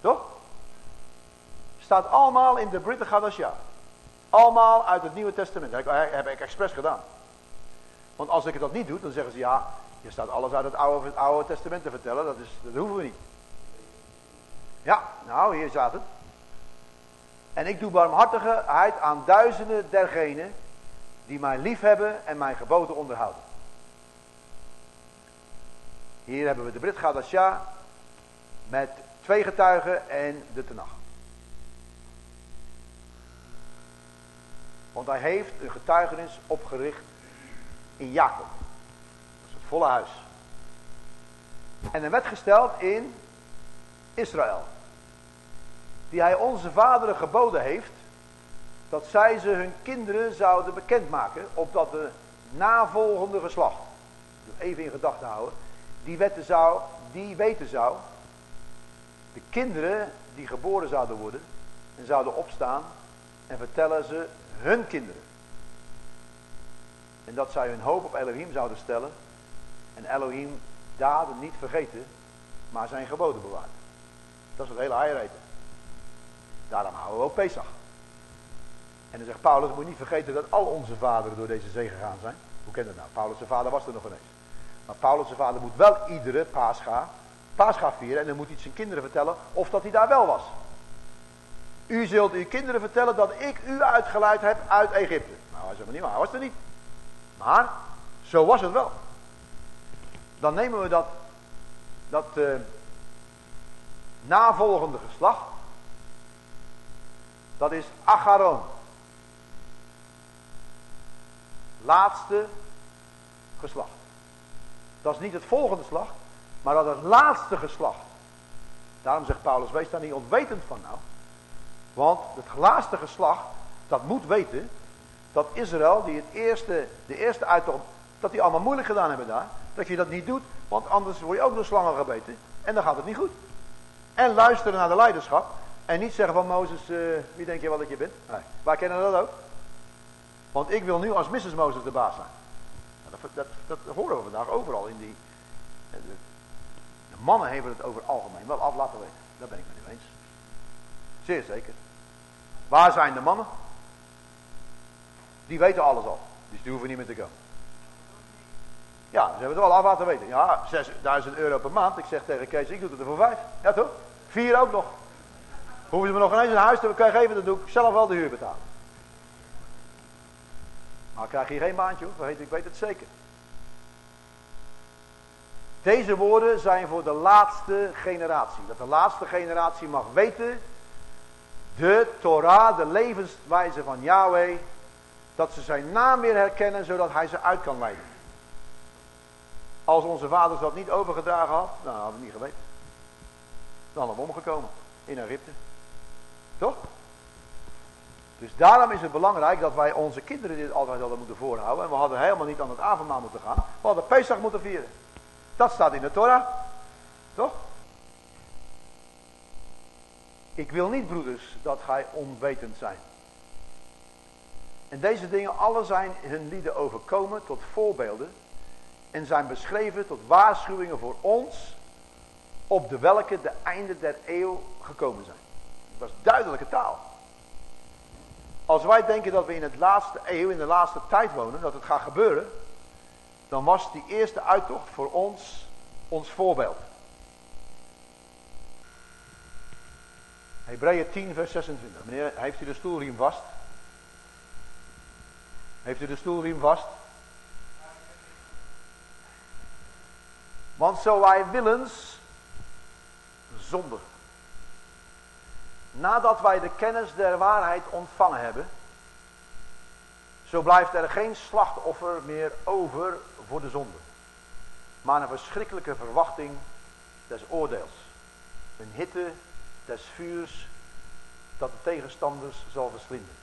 Toch? Staat allemaal in de Britte Gadasha. Allemaal uit het Nieuwe Testament. Dat heb ik expres gedaan. Want als ik dat niet doe, dan zeggen ze ja, je staat alles uit het Oude, het oude Testament te vertellen. Dat, is, dat hoeven we niet. Ja, nou hier staat het. En ik doe barmhartigheid aan duizenden dergenen die mij lief hebben en mijn geboden onderhouden. Hier hebben we de Brit Gadasha met twee getuigen en de Tenach. Want hij heeft een getuigenis opgericht in Jacob. Dat is het volle huis. En een wet gesteld in Israël. Die hij onze vaderen geboden heeft. Dat zij ze hun kinderen zouden bekendmaken. Opdat de navolgende geslacht. Even in gedachten houden. Die wetten zou, die weten zou. De kinderen die geboren zouden worden. En zouden opstaan. En vertellen ze hun kinderen. En dat zij hun hoop op Elohim zouden stellen. En Elohim daden niet vergeten, maar zijn geboden bewaard. Dat is het hele eiereten. Daarom houden we ook Pesach. En dan zegt Paulus, moet niet vergeten dat al onze vaderen door deze zee gegaan zijn. Hoe kent dat nou? Paulus' vader was er nog ineens. Maar Paulus' vader moet wel iedere paascha, paascha vieren. En dan moet hij zijn kinderen vertellen of dat hij daar wel was. U zult uw kinderen vertellen dat ik u uitgeleid heb uit Egypte. Nou, hij zegt maar niet, maar hij was er niet. Maar, zo was het wel. Dan nemen we dat, dat uh, navolgende geslacht. Dat is Acharon. Laatste geslacht. Dat is niet het volgende geslacht, maar dat het laatste geslacht. Daarom zegt Paulus, wees daar niet onwetend van nou. Want het laatste geslacht, dat moet weten dat Israël, die het eerste, de eerste uittocht, dat die allemaal moeilijk gedaan hebben daar. Dat je dat niet doet, want anders word je ook door slangen gebeten. En dan gaat het niet goed. En luisteren naar de leiderschap. En niet zeggen van Mozes, uh, wie denk je wel dat je bent? Nee, wij kennen dat ook. Want ik wil nu als Mrs. Mozes de baas zijn. Dat, dat, dat, horen we vandaag overal in die... De, de mannen hebben het over algemeen wel af laten weten. Daar ben ik met u eens. Zeer zeker. Waar zijn de mannen? Die weten alles al. Dus die hoeven niet meer te komen. Ja, ze hebben het wel af laten weten. Ja, 6000 euro per maand. Ik zeg tegen Kees, ik doe het er voor vijf. Ja toch? Vier ook nog. Hoeven ze me nog ineens een huis te geven, dan doe ik zelf wel de huur betalen. Maar ik krijg hier geen baantje hoor, ik weet het zeker. Deze woorden zijn voor de laatste generatie. Dat de laatste generatie mag weten de Torah, de levenswijze van Yahweh, dat ze zijn naam weer herkennen, zodat hij ze uit kan leiden. Als onze vaders dat niet overgedragen had, nou, hadden we niet geweten. Dan hadden we omgekomen in Egypte. Toch? Dus daarom is het belangrijk dat wij onze kinderen dit altijd hadden moeten voorhouden. En we hadden helemaal niet aan het avondmaal moeten gaan. We hadden Pesach moeten vieren. Dat staat in de Torah. Toch? Ik wil niet, broeders, dat gij onwetend zijn. En deze dingen alle zijn hun lieden overkomen tot voorbeelden en zijn beschreven tot waarschuwingen voor ons, op de welke de einde der eeuw gekomen zijn. Dat is duidelijke taal. Als wij denken dat we in het laatste eeuw, in de laatste tijd wonen, dat het gaat gebeuren, dan was die eerste uittocht voor ons ons voorbeeld. Hebreeën 10, vers 26. Meneer, heeft u de stoelriem vast? Heeft u de stoelriem vast? Want zo wij willens zonder. Nadat wij de kennis der waarheid ontvangen hebben, zo blijft er geen slachtoffer meer over voor de zonde. Maar een verschrikkelijke verwachting des oordeels. Een hitte des vuurs dat de tegenstanders zal verslinden.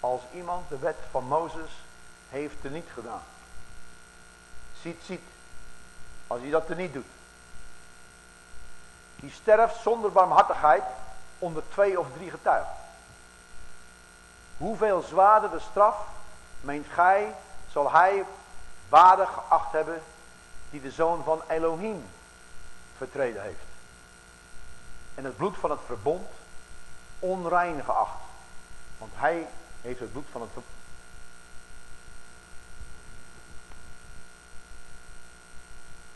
Als iemand de wet van Mozes heeft teniet gedaan. Ziet, ziet. Als hij dat teniet doet. Die sterft zonder barmhartigheid onder twee of drie getuigen. Hoeveel zwaarder de straf meent gij, zal hij waardig geacht hebben die de zoon van Elohim vertreden heeft. En het bloed van het verbond onrein geacht. Want hij heeft het bloed van het verbond.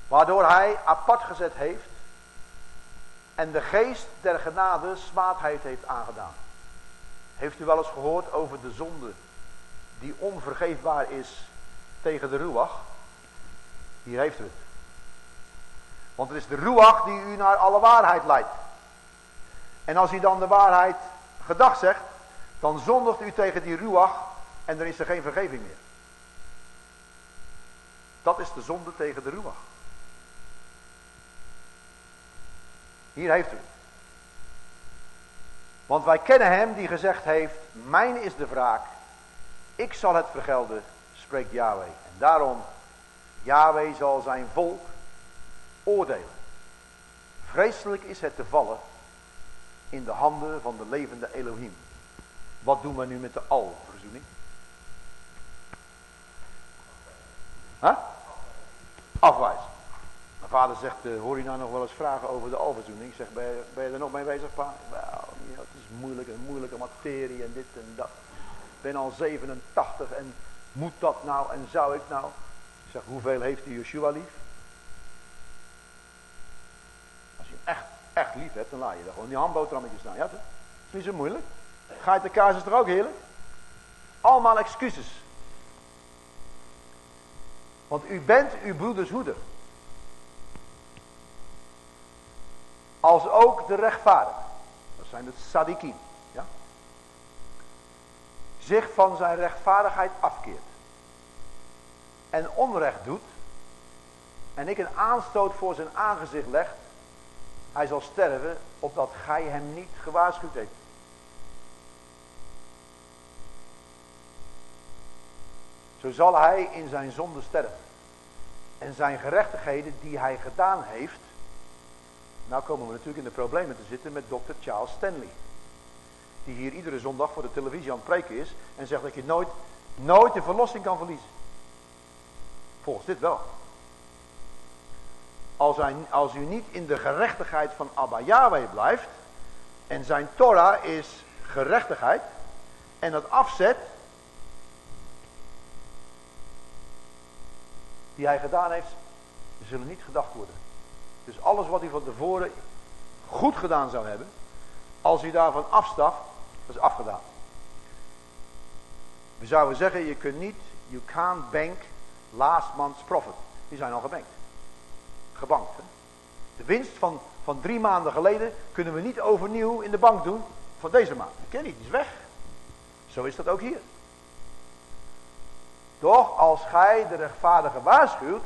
Waardoor hij apart gezet heeft en de geest der genade smaadheid heeft aangedaan. Heeft u wel eens gehoord over de zonde die onvergeefbaar is tegen de ruach? Hier heeft u het. Want het is de ruach die u naar alle waarheid leidt. En als u dan de waarheid gedag zegt, dan zondigt u tegen die ruach en er is er geen vergeving meer. Dat is de zonde tegen de ruach. Hier heeft u. Want wij kennen hem die gezegd heeft, mijn is de wraak. Ik zal het vergelden, spreekt Yahweh. En daarom, Yahweh zal zijn volk oordelen. Vreselijk is het te vallen in de handen van de levende Elohim. Wat doen we nu met de alverzoening? Huh? Afwijzen. Vader zegt, uh, hoor je nou nog wel eens vragen over de alverzoening? Ik zeg, ben je, er nog mee bezig, pa? Wel, het is moeilijk, een moeilijke materie en dit en dat. Ik ben al 87 en moet dat nou en zou ik nou? Ik zeg, hoeveel heeft u Yeshua lief? Als je hem echt, echt lief hebt, dan laat je er gewoon die handboterhammetjes staan. Ja, toch? is niet zo moeilijk. Ga je de kaas is toch ook heerlijk? Allemaal excuses. Want u bent uw broeders hoeder. Als ook de rechtvaardigen. Dat zijn de sadikim. Ja? Zich van zijn rechtvaardigheid afkeert. En onrecht doet. En ik een aanstoot voor zijn aangezicht leg. Hij zal sterven opdat gij hem niet gewaarschuwd heeft. Zo zal hij in zijn zonde sterven. En zijn gerechtigheden die hij gedaan heeft. Nou komen we natuurlijk in de problemen te zitten met dokter Charles Stanley. Die hier iedere zondag voor de televisie aan het preken is. En zegt dat je nooit, nooit de verlossing kan verliezen. Volgens dit wel. Als, hij, als u niet in de gerechtigheid van Abba Yahweh blijft. En zijn Torah is gerechtigheid. En dat afzet die hij gedaan heeft, zullen niet gedacht worden. Dus alles wat hij van tevoren goed gedaan zou hebben, als hij daarvan afstaft, dat is afgedaan. We zouden zeggen, je kunt niet, you can't bank last month's profit. Die zijn al gebankt. Gebankt. De winst van, van drie maanden geleden kunnen we niet overnieuw in de bank doen van deze maand. Ken niet, die is weg. Zo is dat ook hier. Doch als gij de rechtvaardige waarschuwt,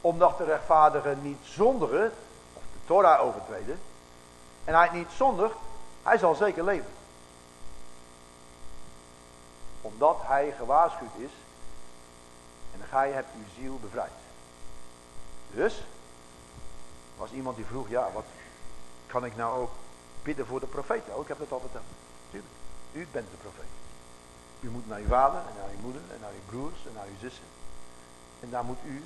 omdat de rechtvaardige niet zondigen, of de Torah overtreden, en hij niet zondigt, hij zal zeker leven. Omdat hij gewaarschuwd is, en gij hebt uw ziel bevrijd. Dus, was iemand die vroeg, ja, wat kan ik nou ook bidden voor de profeten? Oh, ik heb dat al verteld. Tuurlijk, u bent de profeet. U moet naar uw vader en naar uw moeder en naar uw broers en naar uw zussen. En daar moet u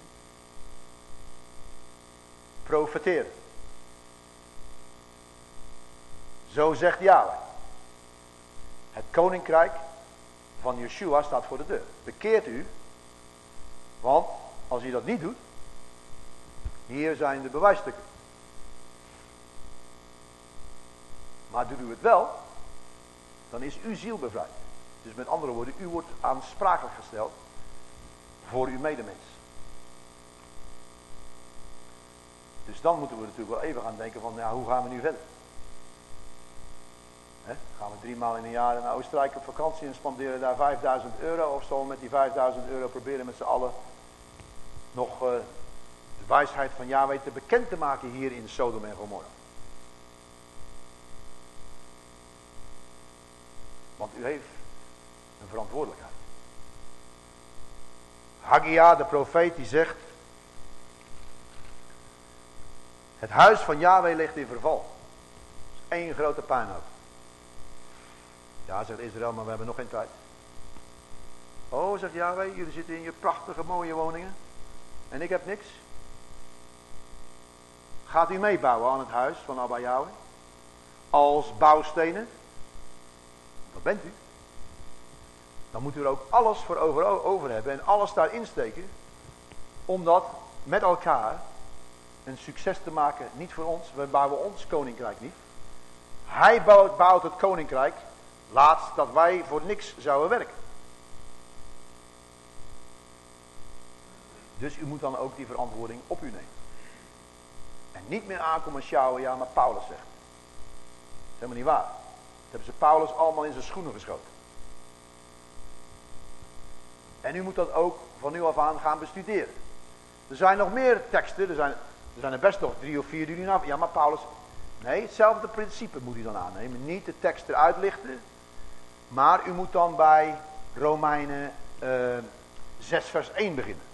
profeteren. Zo zegt Yahweh. Het koninkrijk van Yeshua staat voor de deur. Bekeert u. Want als u dat niet doet. Hier zijn de bewijsstukken. Maar doet u het wel. Dan is uw ziel bevrijd. Dus met andere woorden, u wordt aansprakelijk gesteld voor uw medemens. Dus dan moeten we natuurlijk wel even gaan denken van, ja, hoe gaan we nu verder? Gaan we drie maal in een jaar naar Oostenrijk op vakantie en spanderen daar 5000 euro? Of we met die 5000 euro proberen met z'n allen nog uh, de wijsheid van Yahweh te bekend te maken hier in Sodom en Gomorra? Want u heeft een verantwoordelijkheid. Haggia, de profeet, die zegt... Het huis van Yahweh ligt in verval. Dat is één grote puinhoop. Ja, zegt Israël, maar we hebben nog geen tijd. Oh, zegt Yahweh, jullie zitten in je prachtige mooie woningen. En ik heb niks. Gaat u meebouwen aan het huis van Abba Yahweh? Als bouwstenen? Dat bent u. Dan moet u er ook alles voor over, over hebben en alles daarin steken. Om dat met elkaar een succes te maken. Niet voor ons, we bouwen ons koninkrijk niet. Hij bouwt, bouwt het koninkrijk. Laatst dat wij voor niks zouden werken. Dus u moet dan ook die verantwoording op u nemen. En niet meer aankomen sjouwen, ja maar Paulus zegt. Dat is helemaal niet waar. Dat hebben ze Paulus allemaal in zijn schoenen geschoten. En u moet dat ook van nu af aan gaan bestuderen. Er zijn nog meer teksten, er zijn er, zijn er best nog drie of vier die u nou... Ja, maar Paulus... Nee, hetzelfde principe moet u dan aannemen. Niet de tekst eruit lichten. Maar u moet dan bij Romeinen uh, eh, 6 vers 1 beginnen.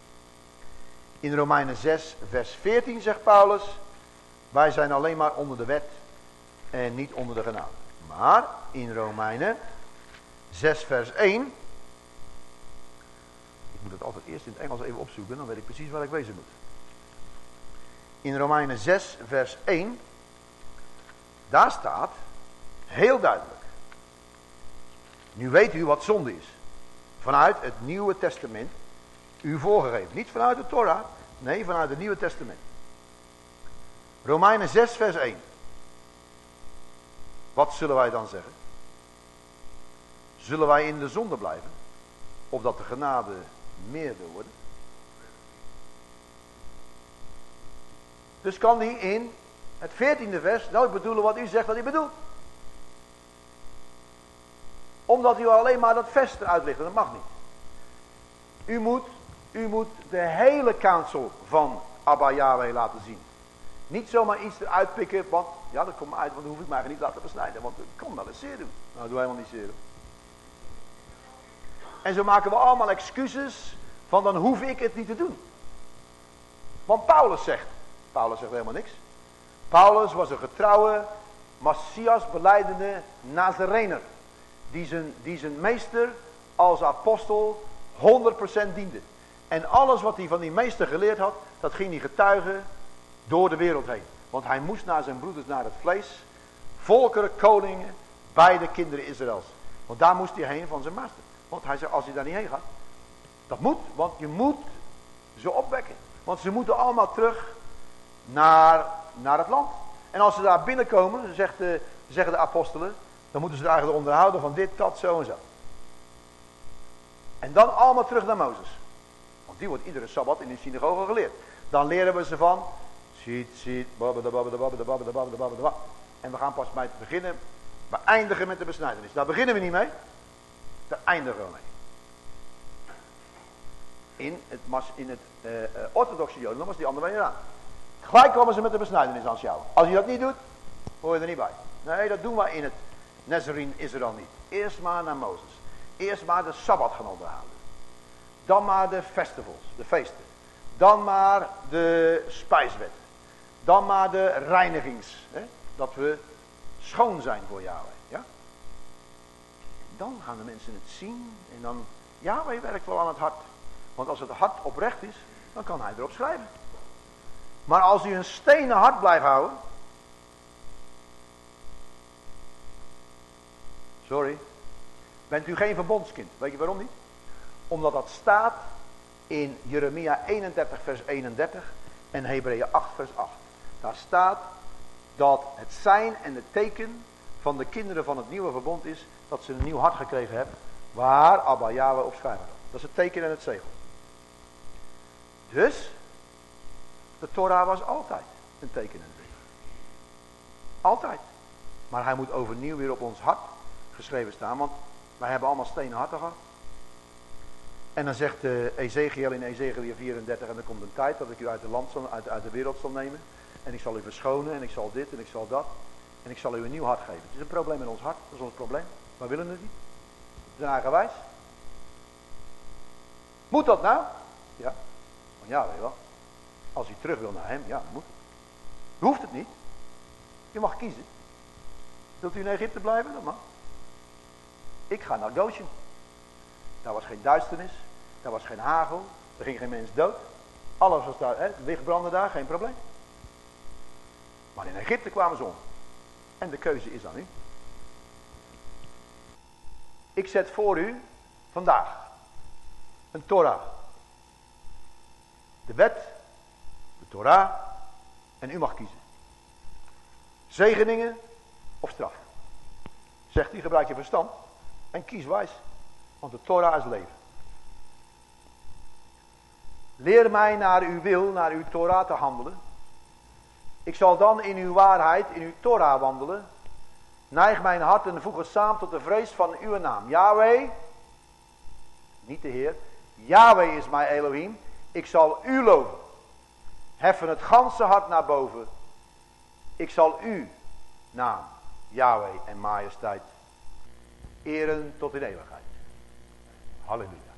In Romeinen 6 vers 14 zegt Paulus... Wij zijn alleen maar onder de wet en niet onder de genade. Maar in Romeinen 6 vers 1 ik moet het altijd eerst in het Engels even opzoeken, dan weet ik precies waar ik wezen moet. In Romeinen 6, vers 1, daar staat heel duidelijk. Nu weet u wat zonde is. Vanuit het Nieuwe Testament u voorgegeven. Niet vanuit de Torah, nee, vanuit het Nieuwe Testament. Romeinen 6, vers 1. Wat zullen wij dan zeggen? Zullen wij in de zonde blijven? Opdat de genade meerder worden. Dus kan hij in het veertiende vers nooit bedoelen wat u zegt dat hij bedoelt. Omdat u alleen maar dat vers eruit ligt. Dat mag niet. U moet, u moet de hele counsel van Abba Yahweh laten zien. Niet zomaar iets eruit pikken, want ja, dat komt uit, want dan hoef ik mij niet laten besnijden. Want ik kan wel eens zeer doen. Nou, doe helemaal niet zeer doen. En zo maken we allemaal excuses van dan hoef ik het niet te doen. Want Paulus zegt, Paulus zegt helemaal niks. Paulus was een getrouwe, Messias beleidende Nazarener. Die zijn, die zijn meester als apostel 100% diende. En alles wat hij van die meester geleerd had, dat ging hij getuigen door de wereld heen. Want hij moest naar zijn broeders naar het vlees. Volkeren, koningen, beide kinderen Israëls. Want daar moest hij heen van zijn meester. Want hij zei, als hij daar niet heen gaat. Dat moet, want je moet ze opwekken. Want ze moeten allemaal terug naar, naar het land. En als ze daar binnenkomen, zegt de, zeggen de apostelen, dan moeten ze eigenlijk onderhouden van dit, dat, zo en zo. En dan allemaal terug naar Mozes. Want die wordt iedere Sabbat in de synagoge geleerd. Dan leren we ze van, ziet, ziet, En we gaan pas bij het beginnen, beëindigen met de besnijdenis. Daar beginnen we niet mee. Daar eindigen we mee. In het, in het uh, orthodoxe jodendom was die andere manier aan. Gelijk komen ze met de besnijdenis aan jou. Als je dat niet doet, hoor je er niet bij. Nee, dat doen wij in het Nazarene Israël niet. Eerst maar naar Mozes. Eerst maar de Sabbat gaan onderhouden. Dan maar de festivals, de feesten. Dan maar de spijswet. Dan maar de reinigings. Hè? Dat we schoon zijn voor Yahweh. Ja? Dan gaan de mensen het zien. En dan, Yahweh werkt wel aan het hart. Want als het hart oprecht is, dan kan hij erop schrijven. Maar als u een stenen hart blijft houden. Sorry. Bent u geen verbondskind. Weet je waarom niet? Omdat dat staat in Jeremia 31 vers 31 en Hebreeën 8 vers 8. Daar staat dat het zijn en het teken van de kinderen van het nieuwe verbond is dat ze een nieuw hart gekregen hebben waar Abba Yahweh op schrijven. Dat is het teken en het zegel. Dus, de Torah was altijd een teken en zegel. Altijd. Maar hij moet overnieuw weer op ons hart geschreven staan, want wij hebben allemaal stenen harten gehad. En dan zegt uh, Ezekiel in Ezekiel 34, en er komt een tijd dat ik u uit de, land zal, uit, uit de wereld zal nemen. En ik zal u verschonen en ik zal dit en ik zal dat. En ik zal u een nieuw hart geven. Het is een probleem met ons hart, dat is ons probleem. Wij willen het niet. We zijn eigenwijs. Moet dat nou? Ja. Ja, weet wel. Als hij terug wil naar hem, ja, dan moet hoeft het niet. Je mag kiezen. Wilt u in Egypte blijven? Dat mag. Ik ga naar Goshen. Daar was geen duisternis. Daar was geen hagel. Er ging geen mens dood. Alles was daar, hè, licht brandde daar, geen probleem. Maar in Egypte kwamen ze om. En de keuze is aan u. Ik zet voor u vandaag een Torah. De wet, Torah en u mag kiezen. Zegeningen of straf. Zegt hij, gebruik je verstand en kies wijs. Want de Torah is leven. Leer mij naar uw wil, naar uw Torah te handelen. Ik zal dan in uw waarheid, in uw Torah wandelen. Neig mijn hart en voeg het samen tot de vrees van uw naam. Yahweh, niet de Heer. Yahweh is mijn Elohim. Ik zal u loven. Heffen het ganse hart naar boven. Ik zal u naam, Yahweh en majesteit, eren tot in eeuwigheid. Halleluja.